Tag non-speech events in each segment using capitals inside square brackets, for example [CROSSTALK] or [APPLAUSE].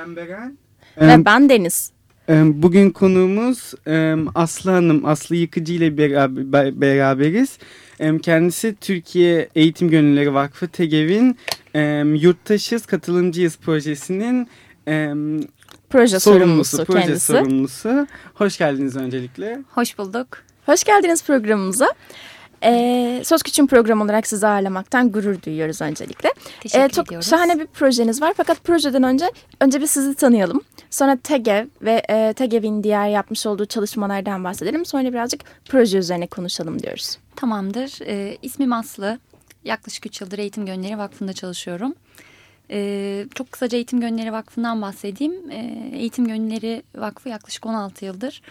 Ben Beren. Ve Ee, ben Deniz. Bugün konuğumuz Aslı Hanım, Aslı Yıkıcı ile beraber- be- beraberiz. Kendisi Türkiye Eğitim Gönülleri Vakfı TEGEV'in Yurttaşız Katılımcıyız projesinin Proje sorumlusu, sorumlusu proje kendisi. sorumlusu. Hoş geldiniz öncelikle. Hoş bulduk. Hoş geldiniz programımıza. Ee, Söz Küçüğün programı olarak sizi ağırlamaktan gurur duyuyoruz öncelikle. Teşekkür Ee, çok ediyoruz. şahane bir projeniz var fakat projeden önce önce bir sizi tanıyalım. Sonra TEGEV ve e, TEGEV'in diğer yapmış olduğu çalışmalardan bahsedelim. Sonra birazcık proje üzerine konuşalım diyoruz. Tamamdır. Ee, ismim Aslı. Yaklaşık 3 yıldır Eğitim Gönülleri Vakfı'nda çalışıyorum. Ee, çok kısaca Eğitim Gönülleri Vakfı'ndan bahsedeyim. Ee, Eğitim Gönülleri Vakfı yaklaşık 16 yıldır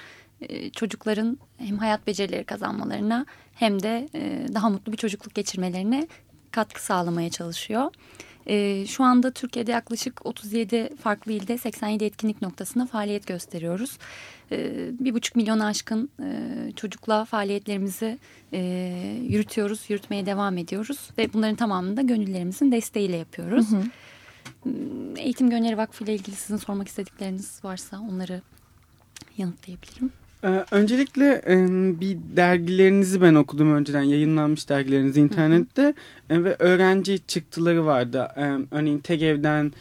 çocukların hem hayat becerileri kazanmalarına hem de e, daha mutlu bir çocukluk geçirmelerine katkı sağlamaya çalışıyor. Ee, şu anda Türkiye'de yaklaşık 37 farklı ilde 87 etkinlik noktasında faaliyet gösteriyoruz. Bir buçuk milyona aşkın e, çocukla faaliyetlerimizi e, yürütüyoruz, yürütmeye devam ediyoruz ve bunların tamamını da gönüllerimizin desteğiyle yapıyoruz. Hmm, Eğitim Gönülleri Vakfı ile ilgili sizin sormak istedikleriniz varsa onları yanıtlayabilirim. Ee, Öncelikle bir dergilerinizi ben okudum önceden yayınlanmış dergileriniz internette E, ve öğrenci çıktıları vardı. Örneğin TEGEV'den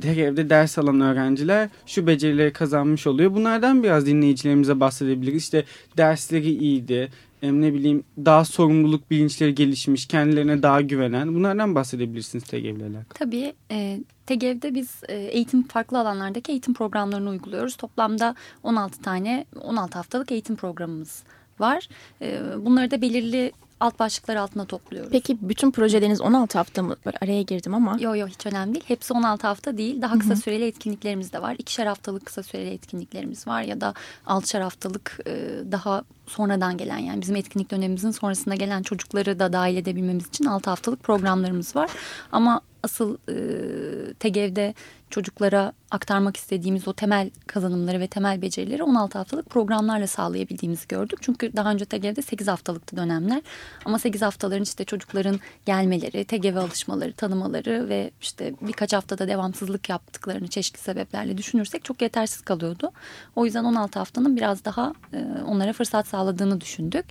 TEGEV'de ders alan öğrenciler şu becerileri kazanmış oluyor. Bunlardan biraz dinleyicilerimize bahsedebiliriz. İşte dersleri iyiydi. E, Ne bileyim daha sorumluluk bilinçleri gelişmiş, kendilerine daha güvenen. Bunlardan bahsedebilirsiniz TEGEV ile alakalı. Tabii e, TEGEV'de biz e, eğitim farklı alanlardaki eğitim programlarını uyguluyoruz. Toplamda 16 tane 16 haftalık eğitim programımız var. E, bunları da belirli alt başlıklar altında topluyoruz. Peki bütün projeleriniz 16 hafta mı? Böyle araya girdim ama. Yo yo hiç önemli değil. Hepsi 16 hafta değil. Daha kısa süreli etkinliklerimiz de var. İkişer haftalık kısa süreli etkinliklerimiz var. Ya da altışar haftalık e, daha sonradan gelen yani bizim etkinlik dönemimizin sonrasında gelen çocukları da dahil edebilmemiz için 6 haftalık programlarımız var. Ama asıl e, TEGEV'de çocuklara aktarmak istediğimiz o temel kazanımları ve temel becerileri 16 haftalık programlarla sağlayabildiğimizi gördük. Çünkü daha önce TEGEV'de 8 haftalıktı dönemler. Ama 8 haftaların işte çocukların gelmeleri, TEGEV'e alışmaları, tanımaları ve işte birkaç haftada devamsızlık yaptıklarını çeşitli sebeplerle düşünürsek çok yetersiz kalıyordu. O yüzden 16 haftanın biraz daha e, onlara fırsat sağladığını düşündük.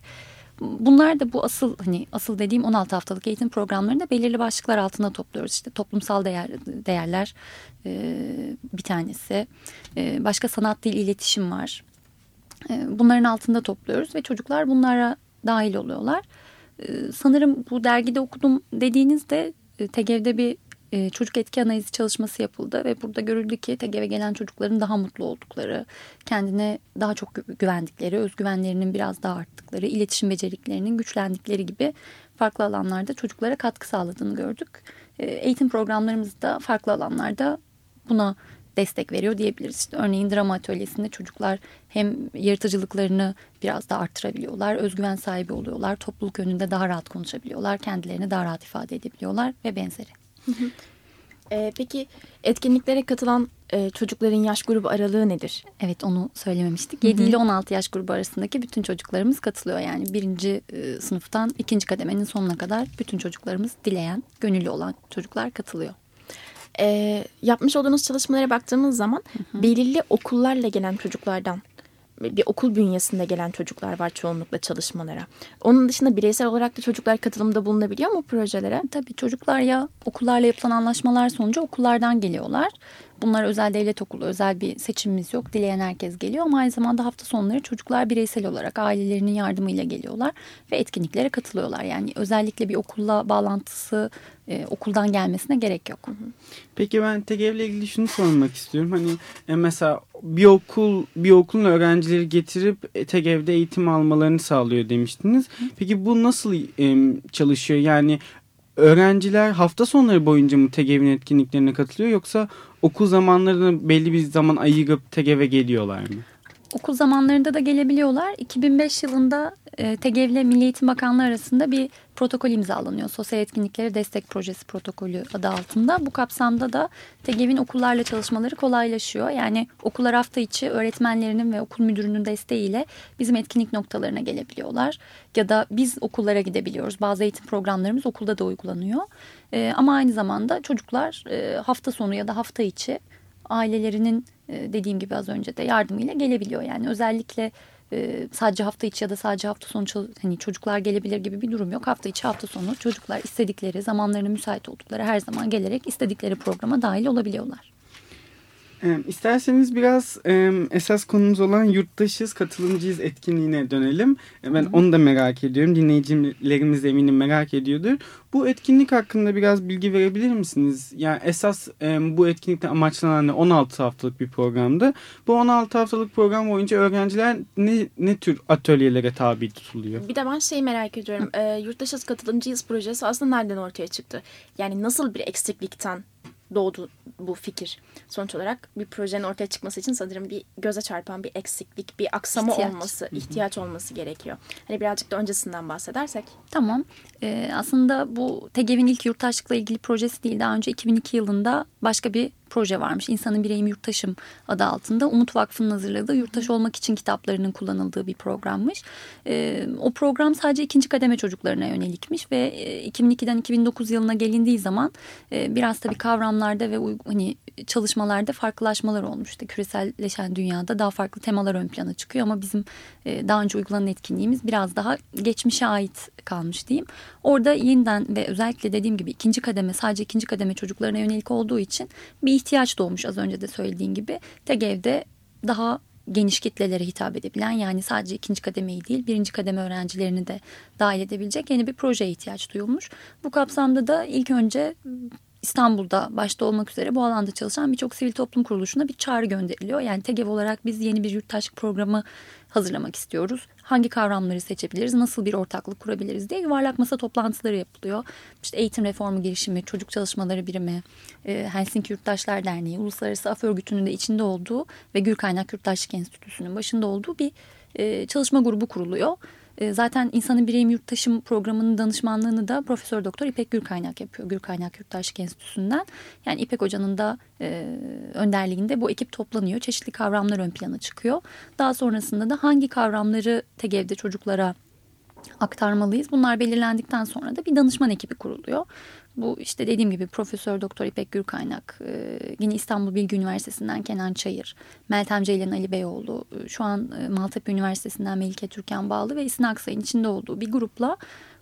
Bunlar da bu asıl hani asıl dediğim 16 haftalık eğitim programlarında belirli başlıklar altında topluyoruz. İşte toplumsal değer, değerler e, bir tanesi. E, başka sanat dil iletişim var. E, bunların altında topluyoruz ve çocuklar bunlara dahil oluyorlar. E, sanırım bu dergide okudum dediğinizde e, TEGEV'de bir e, çocuk etki analizi çalışması yapıldı ve burada görüldü ki TEGEV'e gelen çocukların daha mutlu oldukları, kendine daha çok gü- güvendikleri, özgüvenlerinin biraz daha arttıkları, iletişim beceriklerinin güçlendikleri gibi farklı alanlarda çocuklara katkı sağladığını gördük. E, eğitim programlarımız da farklı alanlarda buna destek veriyor diyebiliriz. İşte örneğin drama atölyesinde çocuklar hem yaratıcılıklarını biraz da arttırabiliyorlar, özgüven sahibi oluyorlar, topluluk önünde daha rahat konuşabiliyorlar, kendilerini daha rahat ifade edebiliyorlar ve benzeri. Ee, peki etkinliklere katılan e, çocukların yaş grubu aralığı nedir? Evet onu söylememiştik. 7 ile 16 yaş grubu arasındaki bütün çocuklarımız katılıyor. Yani birinci e, sınıftan ikinci kademenin sonuna kadar bütün çocuklarımız dileyen, gönüllü olan çocuklar katılıyor. Ee, yapmış olduğunuz çalışmalara baktığımız zaman belirli okullarla gelen çocuklardan bir okul bünyesinde gelen çocuklar var çoğunlukla çalışmalara. Onun dışında bireysel olarak da çocuklar katılımda bulunabiliyor mu projelere? Tabii çocuklar ya okullarla yapılan anlaşmalar sonucu okullardan geliyorlar. Bunlar özel devlet okulu, özel bir seçimimiz yok. Dileyen herkes geliyor ama aynı zamanda hafta sonları çocuklar bireysel olarak ailelerinin yardımıyla geliyorlar ve etkinliklere katılıyorlar. Yani özellikle bir okulla bağlantısı e, okuldan gelmesine gerek yok. Peki ben TEGEV'le ilgili şunu sormak istiyorum. Hani e, mesela bir okul bir okulun öğrencileri getirip e, TEGEV'de eğitim almalarını sağlıyor demiştiniz. Peki bu nasıl e, çalışıyor? Yani öğrenciler hafta sonları boyunca mı TEGEV'in etkinliklerine katılıyor yoksa okul zamanlarında belli bir zaman ayırıp TEGEV'e geliyorlar mı? Okul zamanlarında da gelebiliyorlar. 2005 yılında e, TEGEV ile Milli Eğitim Bakanlığı arasında bir protokol imzalanıyor. Sosyal Etkinlikleri Destek Projesi protokolü adı altında. Bu kapsamda da TEGEV'in okullarla çalışmaları kolaylaşıyor. Yani okullar hafta içi öğretmenlerinin ve okul müdürünün desteğiyle bizim etkinlik noktalarına gelebiliyorlar. Ya da biz okullara gidebiliyoruz. Bazı eğitim programlarımız okulda da uygulanıyor. E, ama aynı zamanda çocuklar e, hafta sonu ya da hafta içi ailelerinin e, dediğim gibi az önce de yardımıyla gelebiliyor. Yani özellikle e, sadece hafta içi ya da sadece hafta sonu hani çocuklar gelebilir gibi bir durum yok. Hafta içi hafta sonu çocuklar istedikleri zamanlarına müsait oldukları her zaman gelerek istedikleri programa dahil olabiliyorlar. İsterseniz biraz esas konumuz olan yurttaşız, katılımcıyız etkinliğine dönelim. E, ben onu da merak ediyorum. Dinleyicilerimiz eminim merak ediyordur. Bu etkinlik hakkında biraz bilgi verebilir misiniz? Yani esas bu etkinlikte amaçlanan 16 haftalık bir programdı. Bu 16 haftalık program boyunca öğrenciler ne, ne tür atölyelere tabi tutuluyor? Bir de ben şeyi merak ediyorum. E, yurttaşız katılımcıyız projesi aslında nereden ortaya çıktı? Yani nasıl bir eksiklikten doğdu bu fikir. Sonuç olarak bir projenin ortaya çıkması için sanırım bir göze çarpan bir eksiklik, bir aksama ihtiyaç. olması, ihtiyaç olması gerekiyor. Hani birazcık da öncesinden bahsedersek. Tamam. Ee, aslında bu TEGEV'in ilk yurttaşlıkla ilgili projesi değil. Daha önce 2002 yılında başka bir proje varmış. İnsanın Bireyim Yurttaşım adı altında. Umut Vakfı'nın hazırladığı Yurttaş Olmak için kitaplarının kullanıldığı bir programmış. E, o program sadece ikinci kademe çocuklarına yönelikmiş ve 2002'den 2009 yılına gelindiği zaman e, biraz tabii kavramlarda ve hani çalışmalarda farklılaşmalar olmuştu. Küreselleşen dünyada daha farklı temalar ön plana çıkıyor ama bizim e, daha önce uygulanan etkinliğimiz biraz daha geçmişe ait kalmış diyeyim. Orada yeniden ve özellikle dediğim gibi ikinci kademe sadece ikinci kademe çocuklarına yönelik olduğu için bir ihtiyaç doğmuş az önce de söylediğin gibi. TEGEV'de daha geniş kitlelere hitap edebilen yani sadece ikinci kademeyi değil birinci kademe öğrencilerini de dahil edebilecek yeni bir projeye ihtiyaç duyulmuş. Bu kapsamda da ilk önce İstanbul'da başta olmak üzere bu alanda çalışan birçok sivil toplum kuruluşuna bir çağrı gönderiliyor. Yani TEGEV olarak biz yeni bir yurttaşlık programı hazırlamak istiyoruz. Hangi kavramları seçebiliriz, nasıl bir ortaklık kurabiliriz diye yuvarlak masa toplantıları yapılıyor. İşte eğitim reformu girişimi, çocuk çalışmaları birimi, e, Helsinki Yurttaşlar Derneği, Uluslararası Af Örgütü'nün de içinde olduğu ve Gül Kaynak Yurttaşlık Enstitüsü'nün başında olduğu bir e, çalışma grubu kuruluyor. E, zaten insanın bireyim yurttaşım programının danışmanlığını da Profesör Doktor İpek Gürkaynak yapıyor. Gürkaynak Yurttaşlık Enstitüsü'nden. Yani İpek Hoca'nın da e, önderliğinde bu ekip toplanıyor. Çeşitli kavramlar ön plana çıkıyor. Daha sonrasında da hangi kavramları TEGEV'de çocuklara aktarmalıyız. Bunlar belirlendikten sonra da bir danışman ekibi kuruluyor. Bu işte dediğim gibi Profesör Doktor İpek Gürkaynak, e, yine İstanbul Bilgi Üniversitesi'nden Kenan Çayır, Meltem Ceylan Ali Beyoğlu, e, şu an e, Maltepe Üniversitesi'nden Melike Türkan Bağlı ve İsin Aksay'ın içinde olduğu bir grupla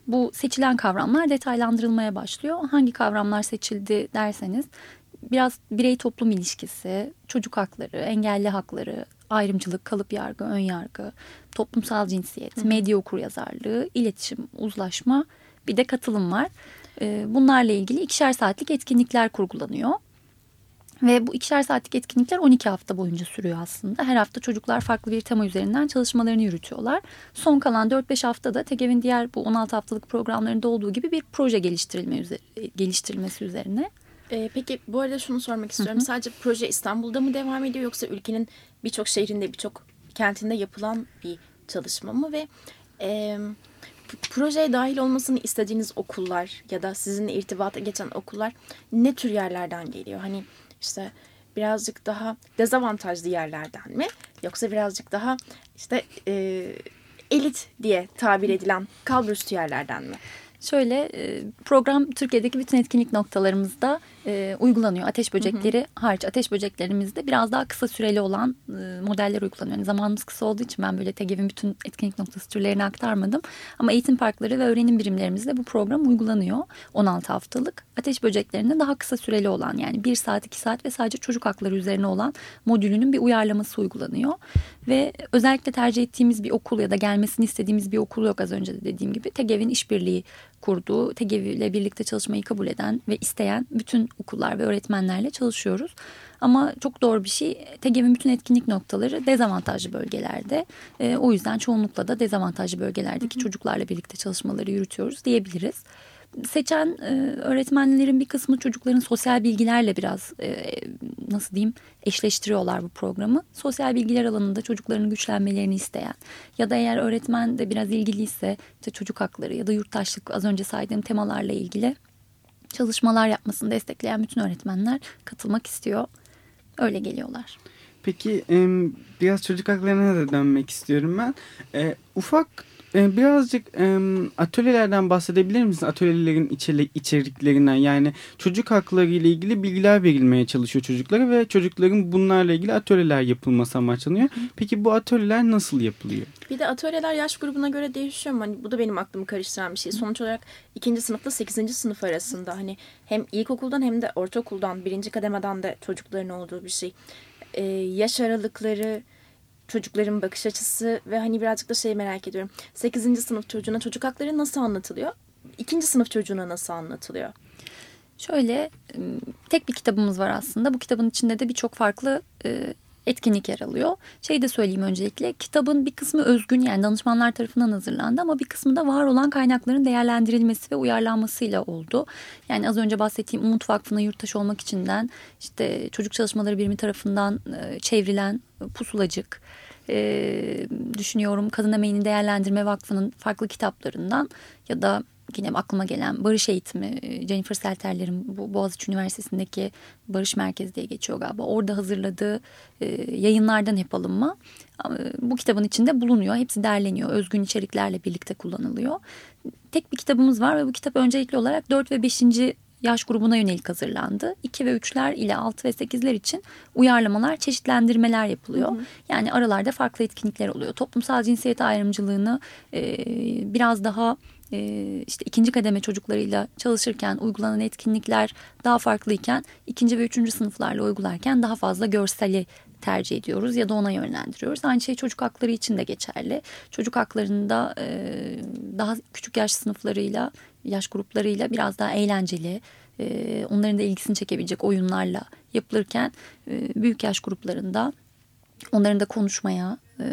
bu seçilen kavramlar detaylandırılmaya başlıyor. Hangi kavramlar seçildi derseniz biraz birey toplum ilişkisi, çocuk hakları, engelli hakları, ayrımcılık, kalıp yargı, ön yargı, toplumsal cinsiyet, medya okur yazarlığı, iletişim, uzlaşma bir de katılım var. Ee, bunlarla ilgili ikişer saatlik etkinlikler kurgulanıyor. Ve bu ikişer saatlik etkinlikler 12 hafta boyunca sürüyor aslında. Her hafta çocuklar farklı bir tema üzerinden çalışmalarını yürütüyorlar. Son kalan 4-5 haftada TEGEV'in diğer bu 16 haftalık programlarında olduğu gibi bir proje geliştirilme üzeri, geliştirilmesi üzerine. Ee, peki bu arada şunu sormak istiyorum. Hı hı. Sadece proje İstanbul'da mı devam ediyor yoksa ülkenin birçok şehrinde birçok kentinde yapılan bir çalışma mı ve e, projeye dahil olmasını istediğiniz okullar ya da sizinle irtibata geçen okullar ne tür yerlerden geliyor? Hani işte birazcık daha dezavantajlı yerlerden mi? Yoksa birazcık daha işte e, elit diye tabir edilen kalburüstü yerlerden mi? Şöyle e, program Türkiye'deki bütün etkinlik noktalarımızda e, uygulanıyor. Ateş böcekleri hı hı. hariç ateş böceklerimizde biraz daha kısa süreli olan e, modeller uygulanıyor. Yani zamanımız kısa olduğu için ben böyle TEGEV'in bütün etkinlik noktası türlerini aktarmadım. Ama eğitim parkları ve öğrenim birimlerimizde bu program uygulanıyor. 16 haftalık. Ateş böceklerinde daha kısa süreli olan yani 1 saat 2 saat ve sadece çocuk hakları üzerine olan modülünün bir uyarlaması uygulanıyor. Ve özellikle tercih ettiğimiz bir okul ya da gelmesini istediğimiz bir okul yok az önce de dediğim gibi. TEGEV'in işbirliği kurduğu, TEGEV ile birlikte çalışmayı kabul eden ve isteyen bütün okullar ve öğretmenlerle çalışıyoruz. Ama çok doğru bir şey TEGEV'in bütün etkinlik noktaları dezavantajlı bölgelerde. E, o yüzden çoğunlukla da dezavantajlı bölgelerdeki çocuklarla birlikte çalışmaları yürütüyoruz diyebiliriz. Seçen e, öğretmenlerin bir kısmı çocukların sosyal bilgilerle biraz e, nasıl diyeyim eşleştiriyorlar bu programı. Sosyal bilgiler alanında çocukların güçlenmelerini isteyen ya da eğer öğretmen de biraz ilgiliyse işte çocuk hakları ya da yurttaşlık az önce saydığım temalarla ilgili çalışmalar yapmasını destekleyen bütün öğretmenler katılmak istiyor. Öyle geliyorlar. Peki biraz çocuk haklarına da dönmek istiyorum ben. E, ufak e, birazcık atölyelerden bahsedebilir misin? Atölyelerin içeriklerinden yani çocuk hakları ile ilgili bilgiler verilmeye çalışıyor çocuklara ve çocukların bunlarla ilgili atölyeler yapılması amaçlanıyor. Peki bu atölyeler nasıl yapılıyor? Bir de atölyeler yaş grubuna göre değişiyor mu? Hani bu da benim aklımı karıştıran bir şey. Sonuç olarak ikinci sınıfla sekizinci sınıf arasında hani hem ilkokuldan hem de ortaokuldan birinci kademeden de çocukların olduğu bir şey e, yaş aralıkları, çocukların bakış açısı ve hani birazcık da şey merak ediyorum. 8. sınıf çocuğuna çocuk hakları nasıl anlatılıyor? İkinci sınıf çocuğuna nasıl anlatılıyor? Şöyle tek bir kitabımız var aslında. Bu kitabın içinde de birçok farklı e, etkinlik yer alıyor. Şey de söyleyeyim öncelikle kitabın bir kısmı özgün yani danışmanlar tarafından hazırlandı ama bir kısmı da var olan kaynakların değerlendirilmesi ve uyarlanmasıyla oldu. Yani az önce bahsettiğim Umut Vakfı'na yurttaş olmak içinden işte çocuk çalışmaları birimi tarafından e, çevrilen Pusulacık e, düşünüyorum Kadın Emeğini Değerlendirme Vakfı'nın farklı kitaplarından ya da yine aklıma gelen barış eğitimi e, Jennifer Selterler'in bu Boğaziçi Üniversitesi'ndeki barış merkezi diye geçiyor galiba. Orada hazırladığı e, yayınlardan hep alınma. Bu kitabın içinde bulunuyor. Hepsi derleniyor. Özgün içeriklerle birlikte kullanılıyor. Tek bir kitabımız var ve bu kitap öncelikli olarak 4 ve 5 yaş grubuna yönelik hazırlandı. 2 ve 3'ler ile 6 ve 8'ler için uyarlamalar, çeşitlendirmeler yapılıyor. Hı hı. Yani aralarda farklı etkinlikler oluyor. Toplumsal cinsiyet ayrımcılığını e, biraz daha e, işte ikinci kademe çocuklarıyla çalışırken uygulanan etkinlikler daha farklıyken ikinci ve üçüncü sınıflarla uygularken daha fazla görseli tercih ediyoruz ya da ona yönlendiriyoruz. Aynı şey çocuk hakları için de geçerli. Çocuk haklarında e, daha küçük yaş sınıflarıyla, yaş gruplarıyla biraz daha eğlenceli, e, onların da ilgisini çekebilecek oyunlarla yapılırken e, büyük yaş gruplarında onların da konuşmaya, e,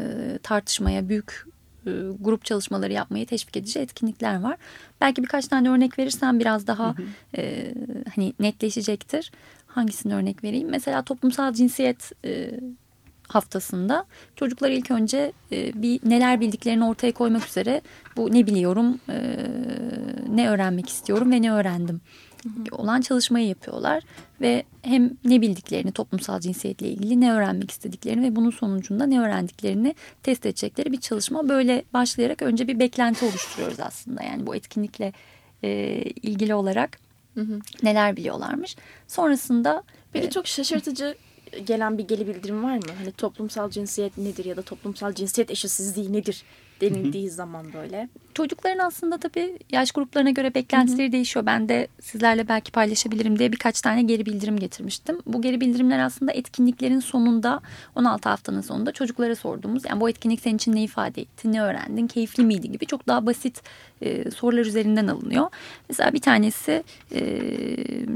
tartışmaya, büyük e, grup çalışmaları yapmayı teşvik edici etkinlikler var. Belki birkaç tane örnek verirsem biraz daha hı hı. E, hani netleşecektir. Hangisini örnek vereyim? Mesela toplumsal cinsiyet e, haftasında çocuklar ilk önce e, bir neler bildiklerini ortaya koymak üzere bu ne biliyorum, e, ne öğrenmek istiyorum ve ne öğrendim olan çalışmayı yapıyorlar ve hem ne bildiklerini toplumsal cinsiyetle ilgili ne öğrenmek istediklerini ve bunun sonucunda ne öğrendiklerini test edecekleri bir çalışma. Böyle başlayarak önce bir beklenti oluşturuyoruz aslında. Yani bu etkinlikle e, ilgili olarak hı neler biliyorlarmış sonrasında bir e, çok şaşırtıcı gelen bir geri bildirim var mı? Hani toplumsal cinsiyet nedir ya da toplumsal cinsiyet eşitsizliği nedir denildiği zaman böyle. Çocukların aslında tabii yaş gruplarına göre beklentileri Hı-hı. değişiyor. Ben de sizlerle belki paylaşabilirim diye birkaç tane geri bildirim getirmiştim. Bu geri bildirimler aslında etkinliklerin sonunda 16 haftanın sonunda çocuklara sorduğumuz yani bu etkinlik senin için ne ifade etti, ne öğrendin, keyifli miydi gibi çok daha basit e, sorular üzerinden alınıyor. Mesela bir tanesi e,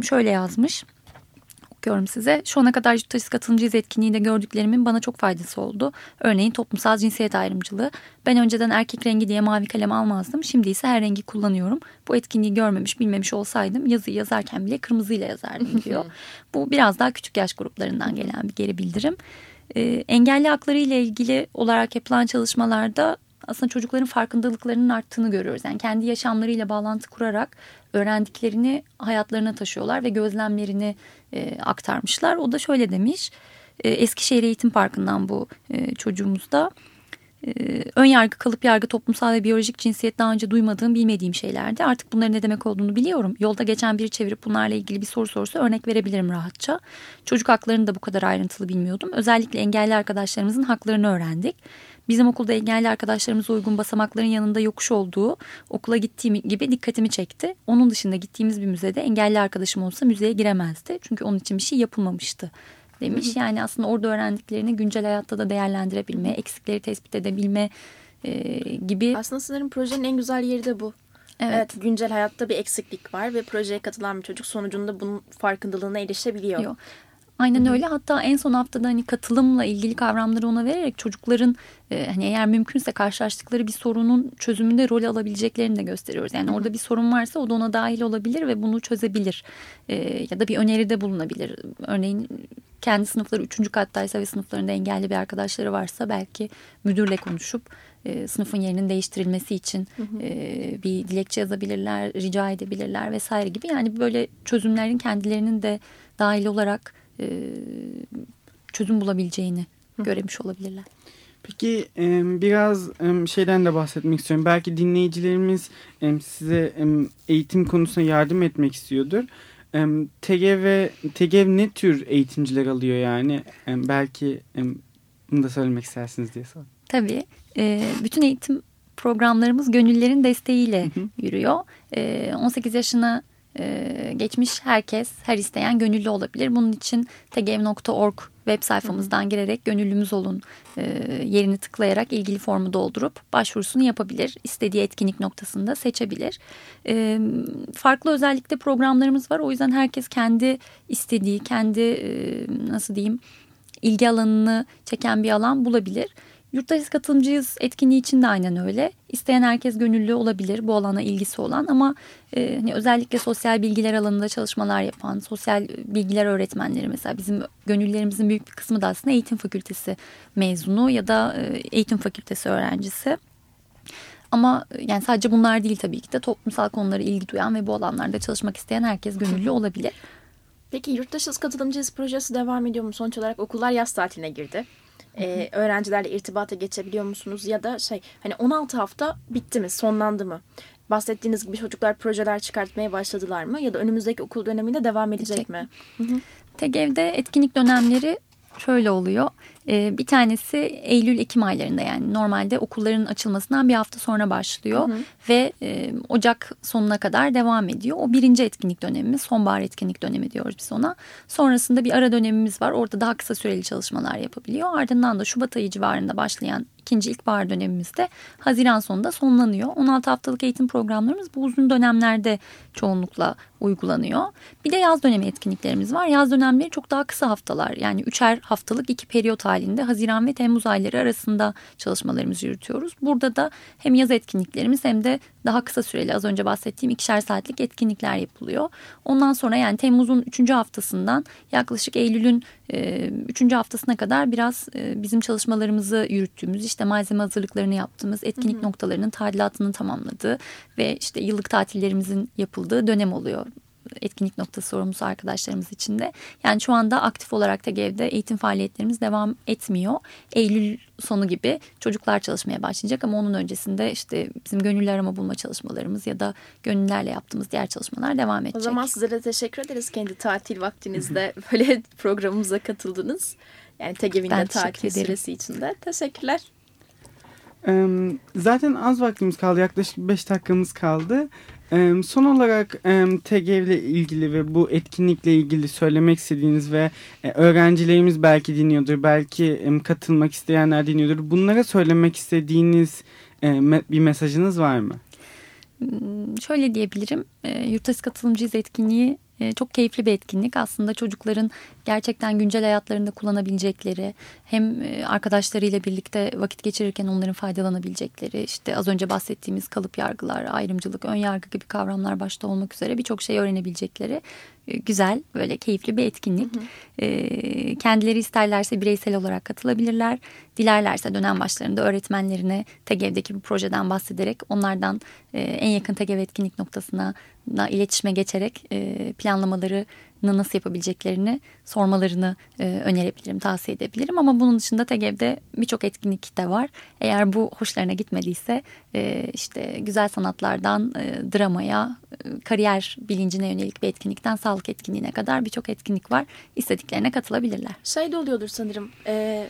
şöyle yazmış okuyorum size. Şu ana kadar Yurttaşız Katılımcıyız etkinliğinde gördüklerimin bana çok faydası oldu. Örneğin toplumsal cinsiyet ayrımcılığı. Ben önceden erkek rengi diye mavi kalem almazdım. Şimdi ise her rengi kullanıyorum. Bu etkinliği görmemiş, bilmemiş olsaydım yazıyı yazarken bile kırmızıyla yazardım [LAUGHS] diyor. Bu biraz daha küçük yaş gruplarından gelen bir geri bildirim. Ee, engelli hakları ile ilgili olarak yapılan çalışmalarda aslında çocukların farkındalıklarının arttığını görüyoruz. Yani kendi yaşamlarıyla bağlantı kurarak öğrendiklerini hayatlarına taşıyorlar ve gözlemlerini e, aktarmışlar. O da şöyle demiş. E, Eskişehir Eğitim Parkı'ndan bu e, çocuğumuzda. E, ön yargı, kalıp yargı, toplumsal ve biyolojik cinsiyet daha önce duymadığım, bilmediğim şeylerdi. Artık bunların ne demek olduğunu biliyorum. Yolda geçen biri çevirip bunlarla ilgili bir soru sorsa örnek verebilirim rahatça. Çocuk haklarını da bu kadar ayrıntılı bilmiyordum. Özellikle engelli arkadaşlarımızın haklarını öğrendik. Bizim okulda engelli arkadaşlarımıza uygun basamakların yanında yokuş olduğu okula gittiğim gibi dikkatimi çekti. Onun dışında gittiğimiz bir müzede engelli arkadaşım olsa müzeye giremezdi. Çünkü onun için bir şey yapılmamıştı demiş. Yani aslında orada öğrendiklerini güncel hayatta da değerlendirebilme, eksikleri tespit edebilme e, gibi. Aslında sanırım projenin en güzel yeri de bu. Evet. evet güncel hayatta bir eksiklik var ve projeye katılan bir çocuk sonucunda bunun farkındalığına erişebiliyor. Yok. Aynen öyle. Hatta en son haftada hani katılımla ilgili kavramları ona vererek çocukların e, hani eğer mümkünse karşılaştıkları bir sorunun çözümünde rol alabileceklerini de gösteriyoruz. Yani orada bir sorun varsa o da ona dahil olabilir ve bunu çözebilir. E, ya da bir öneride bulunabilir. Örneğin kendi sınıfları üçüncü kattaysa ve sınıflarında engelli bir arkadaşları varsa belki müdürle konuşup e, sınıfın yerinin değiştirilmesi için e, bir dilekçe yazabilirler, rica edebilirler vesaire gibi. Yani böyle çözümlerin kendilerinin de dahil olarak çözüm bulabileceğini görmüş olabilirler. Peki e, biraz e, şeyden de bahsetmek istiyorum. Belki dinleyicilerimiz e, size e, eğitim konusunda yardım etmek istiyordur. E, TGV, TGV ne tür eğitimciler alıyor yani? E, belki e, bunu da söylemek istersiniz diye sor. Tabii. E, bütün eğitim programlarımız gönüllerin desteğiyle yürüyor. E, 18 yaşına e, geçmiş herkes, her isteyen gönüllü olabilir. Bunun için tgv.org web sayfamızdan girerek gönüllümüz olun e, yerini tıklayarak ilgili formu doldurup başvurusunu yapabilir. İstediği etkinlik noktasında seçebilir. E, farklı özellikle programlarımız var. O yüzden herkes kendi istediği, kendi e, nasıl diyeyim ilgi alanını çeken bir alan bulabilir. Yurttaş katılımcıyız etkinliği için de aynen öyle. İsteyen herkes gönüllü olabilir bu alana ilgisi olan ama e, hani özellikle sosyal bilgiler alanında çalışmalar yapan sosyal bilgiler öğretmenleri mesela bizim gönüllerimizin büyük bir kısmı da aslında eğitim fakültesi mezunu ya da e, eğitim fakültesi öğrencisi. Ama yani sadece bunlar değil tabii ki de toplumsal konulara ilgi duyan ve bu alanlarda çalışmak isteyen herkes gönüllü olabilir. Peki yurttaşız katılımcıyız projesi devam ediyor mu? Sonuç olarak okullar yaz tatiline girdi. Ee, öğrencilerle irtibata geçebiliyor musunuz? Ya da şey hani 16 hafta bitti mi? Sonlandı mı? Bahsettiğiniz gibi çocuklar projeler çıkartmaya başladılar mı? Ya da önümüzdeki okul döneminde devam edecek Edecek. mi? TGV'de etkinlik dönemleri şöyle oluyor. Ee, bir tanesi Eylül-Ekim aylarında yani normalde okulların açılmasından bir hafta sonra başlıyor. Ve e, Ocak sonuna kadar devam ediyor. O birinci etkinlik dönemimiz sonbahar etkinlik dönemi diyoruz biz ona. Sonrasında bir ara dönemimiz var. Orada daha kısa süreli çalışmalar yapabiliyor. Ardından da Şubat ayı civarında başlayan ikinci ilkbahar dönemimizde Haziran sonunda sonlanıyor. 16 haftalık eğitim programlarımız bu uzun dönemlerde çoğunlukla uygulanıyor. Bir de yaz dönemi etkinliklerimiz var. Yaz dönemleri çok daha kısa haftalar. Yani üçer haftalık iki periyot halinde Haziran ve Temmuz ayları arasında çalışmalarımızı yürütüyoruz. Burada da hem yaz etkinliklerimiz hem de daha kısa süreli az önce bahsettiğim ikişer saatlik etkinlikler yapılıyor. Ondan sonra yani Temmuz'un üçüncü haftasından yaklaşık Eylül'ün üçüncü haftasına kadar biraz bizim çalışmalarımızı yürüttüğümüz işte malzeme hazırlıklarını yaptığımız etkinlik noktalarının tadilatını tamamladığı ve işte yıllık tatillerimizin yapıldığı dönem oluyor etkinlik noktası sorumlusu arkadaşlarımız için de. Yani şu anda aktif olarak TGV'de eğitim faaliyetlerimiz devam etmiyor. Eylül sonu gibi çocuklar çalışmaya başlayacak ama onun öncesinde işte bizim gönüllü arama bulma çalışmalarımız ya da gönüllülerle yaptığımız diğer çalışmalar devam edecek. O zaman size de teşekkür ederiz kendi tatil vaktinizde böyle [LAUGHS] programımıza katıldınız. Yani Ben de tatil süresi içinde. Teşekkürler. Zaten az vaktimiz kaldı. Yaklaşık 5 dakikamız kaldı. Son olarak TGV ile ilgili ve bu etkinlikle ilgili söylemek istediğiniz ve e, öğrencilerimiz belki dinliyordur, belki katılmak isteyenler dinliyordur. Bunlara söylemek istediğiniz e, bir mesajınız var mı? Hmm, Şöyle diyebilirim. E, Yurttaş katılımcıyız etkinliği çok keyifli bir etkinlik. Aslında çocukların gerçekten güncel hayatlarında kullanabilecekleri hem e, arkadaşlarıyla birlikte vakit geçirirken onların faydalanabilecekleri işte az önce bahsettiğimiz kalıp yargılar, ayrımcılık, ön yargı gibi kavramlar başta olmak üzere birçok şey öğrenebilecekleri e, güzel böyle keyifli bir etkinlik. E, kendileri isterlerse bireysel olarak katılabilirler. Dilerlerse dönem başlarında öğretmenlerine TGV'deki bu projeden bahsederek onlardan e, en yakın TGV etkinlik noktasına da iletişime geçerek e, planlamalarını nasıl yapabileceklerini sormalarını e, önerebilirim, tavsiye edebilirim. Ama bunun dışında TGV'de birçok etkinlik de var. Eğer bu hoşlarına gitmediyse e, işte güzel sanatlardan e, dramaya, e, kariyer bilincine yönelik bir etkinlikten sağlık etkinliğine kadar birçok etkinlik var. İstediklerine katılabilirler. Şey de oluyordur sanırım. E,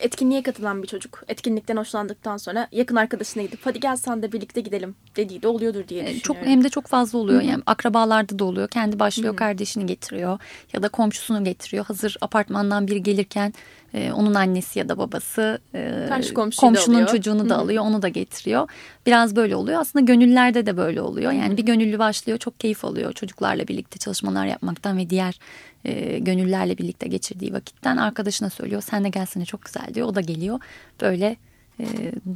etkinliğe katılan bir çocuk etkinlikten hoşlandıktan sonra yakın arkadaşına gidip hadi gel sen de birlikte gidelim dediği de oluyordur diye düşünüyorum. Çok hem de çok fazla oluyor. Yani akrabalarda da oluyor. Kendi başlıyor, kardeşini getiriyor ya da komşusunu getiriyor. Hazır apartmandan biri gelirken e, onun annesi ya da babası e, komşunun çocuğunu da Hı hı. alıyor onu da getiriyor. Biraz böyle oluyor aslında gönüllerde de böyle oluyor yani bir gönüllü başlıyor çok keyif alıyor çocuklarla birlikte çalışmalar yapmaktan ve diğer e, gönüllerle birlikte geçirdiği vakitten arkadaşına söylüyor. Sen de gelsene çok güzel diyor. O da geliyor. Böyle e,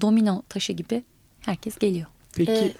domino taşı gibi herkes geliyor. Peki Ee,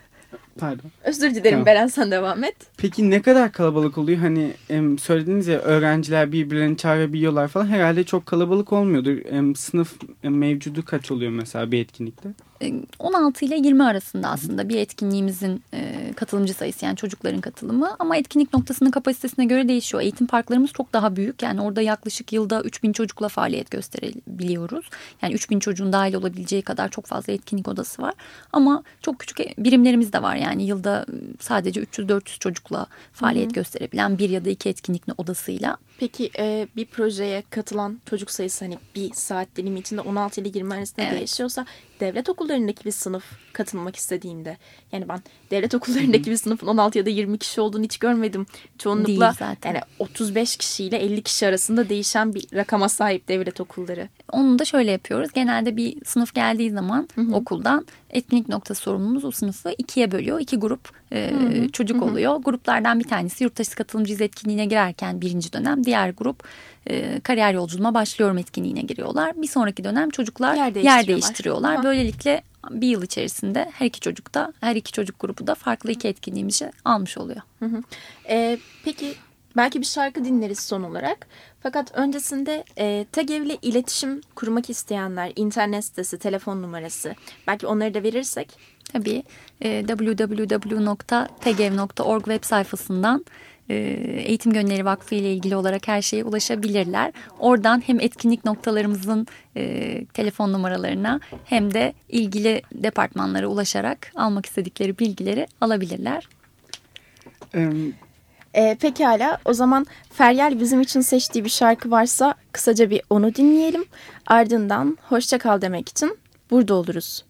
pardon. Özür dilerim Tamam. Beren sen devam et. Peki ne kadar kalabalık oluyor? Hani em, söylediniz ya öğrenciler birbirlerini çağırabiliyorlar falan. Herhalde çok kalabalık olmuyordur. Em, sınıf em, mevcudu kaç oluyor mesela bir etkinlikte? E, 16 ile 20 arasında aslında bir etkinliğimizin e, katılımcı sayısı yani çocukların katılımı ama etkinlik noktasının kapasitesine göre değişiyor. Eğitim parklarımız çok daha büyük yani orada yaklaşık yılda 3000 çocukla faaliyet gösterebiliyoruz. Yani 3000 çocuğun dahil olabileceği kadar çok fazla etkinlik odası var ama çok küçük birimlerimiz de var yani yılda sadece 300-400 çocukla faaliyet gösterebilen bir ya da iki etkinlik odasıyla. Peki e, bir projeye katılan çocuk sayısı hani bir saat dilimi içinde 16 ile 20 arasında Evet. değişiyorsa devlet okullarındaki bir sınıf katılmak istediğinde yani ben devlet [LAUGHS] okullarındaki bir sınıfın 16 ya da 20 kişi olduğunu hiç görmedim. Çoğunlukla Değil zaten. yani 35 kişiyle 50 kişi arasında değişen bir rakama sahip devlet okulları. Onu da şöyle yapıyoruz. Genelde bir sınıf geldiği zaman okuldan etkinlik noktası sorumlumuz o sınıfı ikiye bölüyor. İki grup e, çocuk oluyor. Gruplardan bir tanesi yurttaşı katılımcıyız etkinliğine girerken birinci dönem. Diğer grup e, kariyer yolculuğuma başlıyorum etkinliğine giriyorlar. Bir sonraki dönem çocuklar Yer yer değiştiriyorlar. değiştiriyorlar. Ama- Böylelikle bir yıl içerisinde her iki çocuk da her iki çocuk grubu da farklı iki etkinliğimizi almış oluyor. E, peki belki bir şarkı dinleriz son olarak. Fakat öncesinde e, TEGEV ile iletişim kurmak isteyenler, internet sitesi, telefon numarası belki onları da verirsek. Tabii e, www.tegev.org web sayfasından Eğitim Gönülleri Vakfı ile ilgili olarak her şeye ulaşabilirler. Oradan hem etkinlik noktalarımızın e, telefon numaralarına hem de ilgili departmanlara ulaşarak almak istedikleri bilgileri alabilirler. Em, E, pekala o zaman Feryal bizim için seçtiği bir şarkı varsa kısaca bir onu dinleyelim. Ardından hoşça kal demek için burada oluruz.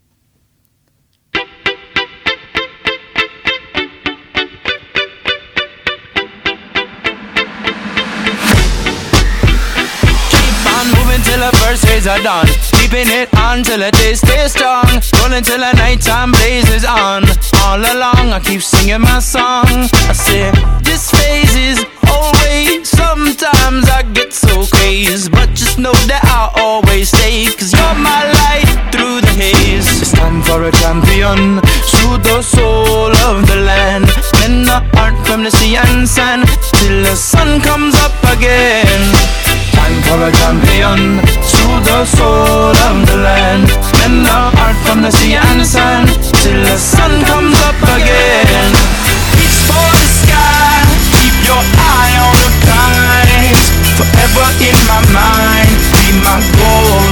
Till the first days are done. Keeping it on till the day stays strong. Rolling till the nighttime blazes on. All along, I keep singing my song. I say, this phase is always. Sometimes I get so crazy. But just know that I'll always stay. Cause you're my light through the haze. It's time for a champion. Soothe the soul of the land. Men the art from the sea and sand. Till the sun comes up again. Time for a champion To the soul of the land. Men the art from the sea and sand Till the sun comes up again Reach for the sky Keep your eye on the prize. Forever in my mind. Be my golden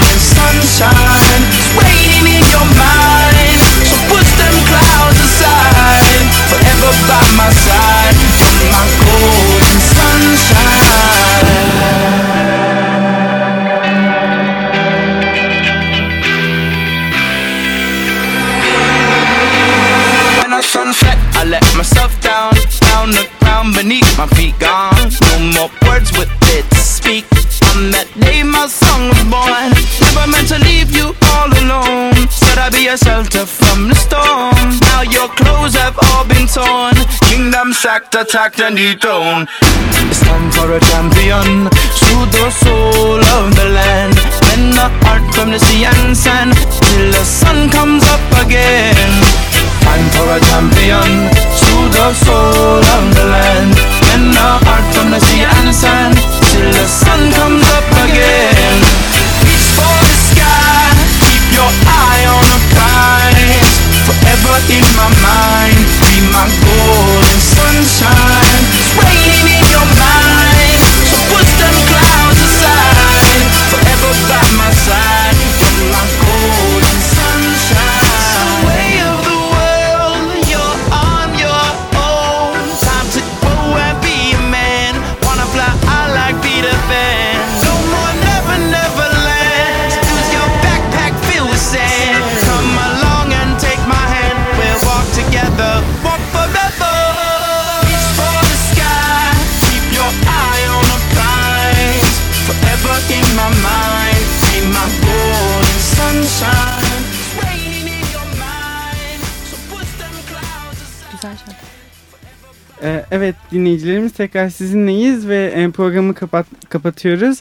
Sacked, attacked and dethroned. It's time for a champion. Soothe the soul of the land. Mend the heart from the sea and sand. Till the sun comes up again. Time for a champion To the soul Evet dinleyicilerimiz tekrar sizinleyiz ve e, programı kapat kapatıyoruz.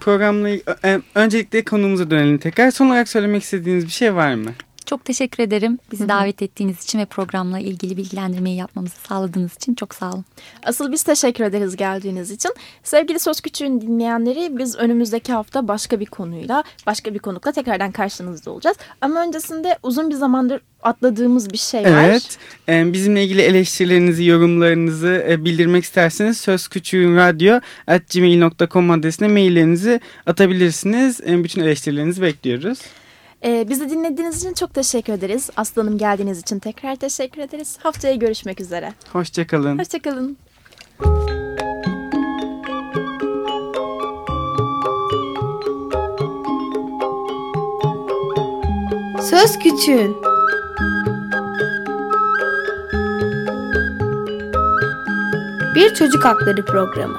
Programla e, öncelikle konumuza dönelim tekrar. Son olarak söylemek istediğiniz bir şey var mı? Çok teşekkür ederim. Bizi davet ettiğiniz için ve programla ilgili bilgilendirmeyi yapmamızı sağladığınız için çok sağ olun. Asıl biz teşekkür ederiz geldiğiniz için. Sevgili Söz Küçüğün dinleyenleri biz önümüzdeki hafta başka bir konuyla, başka bir konukla tekrardan karşınızda olacağız. Ama öncesinde uzun bir zamandır atladığımız bir şey var. Evet. e, Bizimle ilgili eleştirilerinizi, yorumlarınızı e, bildirmek isterseniz sözküçüğünradyo.gmail.com adresine maillerinizi atabilirsiniz. E, Bütün eleştirilerinizi bekliyoruz. Ee, bizi dinlediğiniz için çok teşekkür ederiz. Aslanım geldiğiniz için tekrar teşekkür ederiz. Haftaya görüşmek üzere. Hoşçakalın. Hoşçakalın. Söz Küçüğün Bir Çocuk Hakları Programı